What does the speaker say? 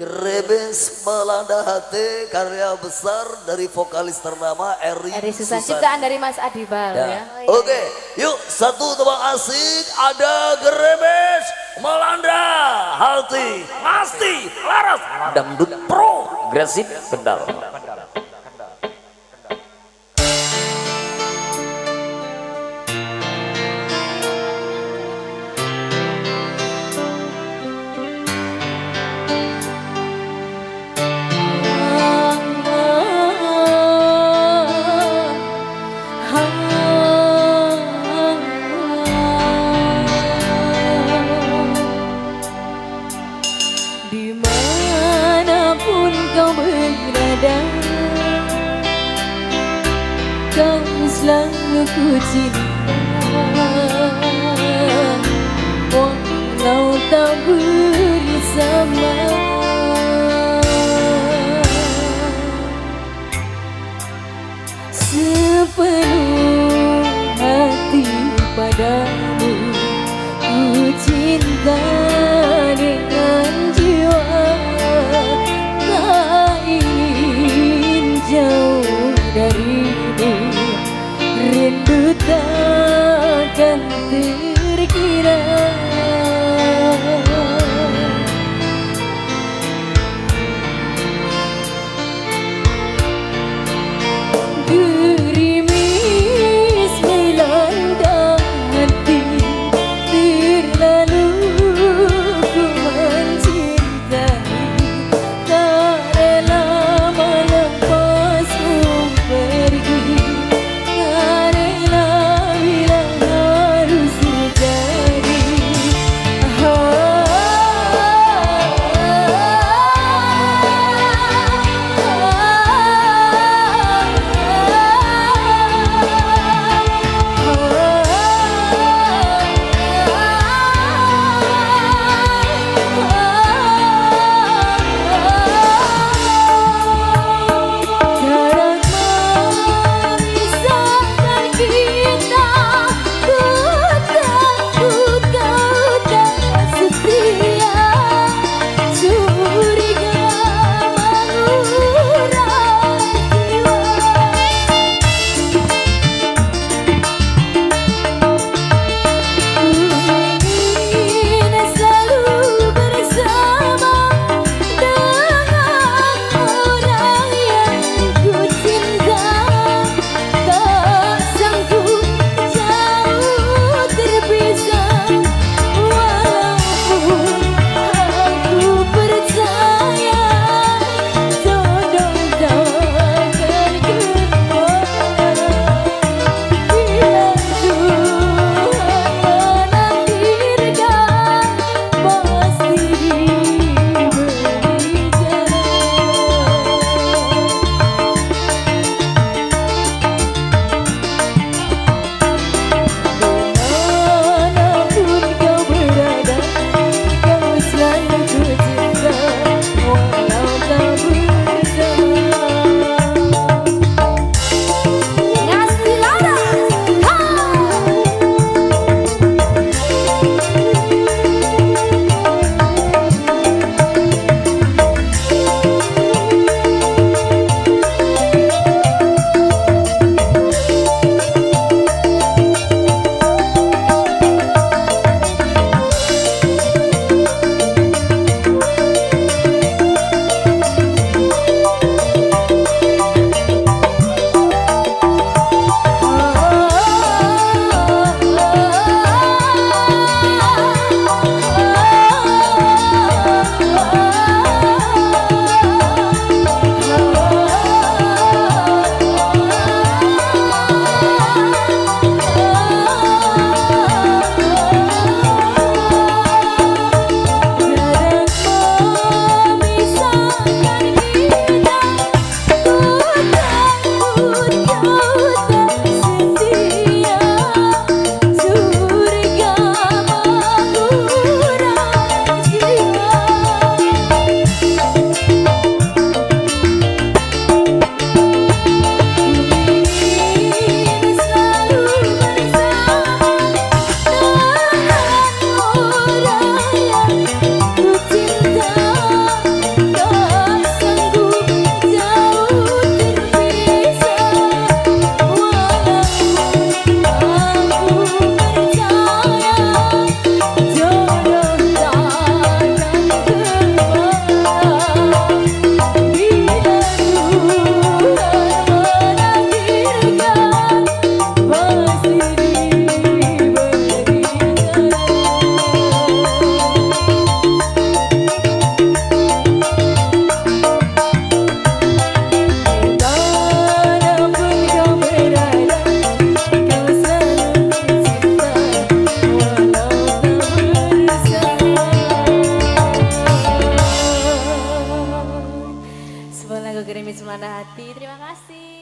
Grebes melanda hati karya besar dari vokalis ternama Eri, Eri Susan. Ciptaan dari Mas Adibal ya. ya. Oke, yuk satu tebak asik ada Grebes melanda hati pasti laras dangdut pro agresif Di manapun kau berada Kau selalu ku cinta. Walau tak bersama. Seperti Permana Hati. Terima kasih.